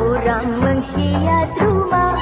orang menghias rumah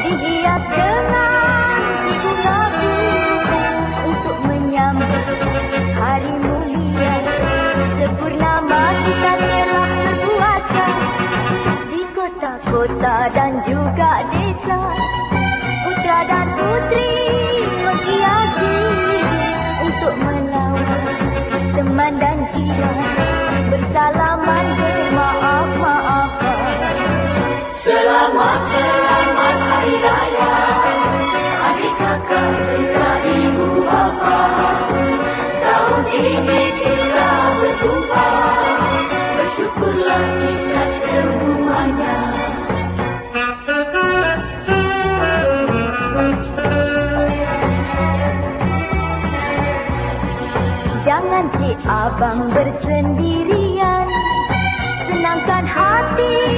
dihias dengan si bunga biru untuk menyambut hari mulia. Sempurna kita telah berpuasa di kota-kota dan juga di Selamat, selamat Hari Raya. Adik kakak serta ibu bapa. Tahun ini kita berjumpa. Bersyukurlah kita semuanya. Jangan cik abang bersendirian. Senangkan hati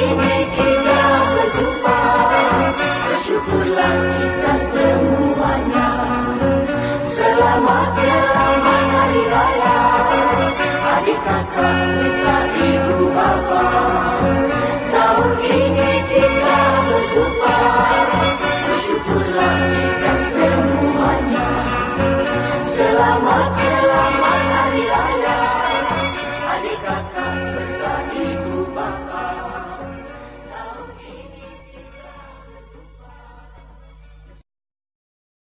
ini kita berjumpa. Bersyukurlah kita semuanya. Selamat, selamat Hari Raya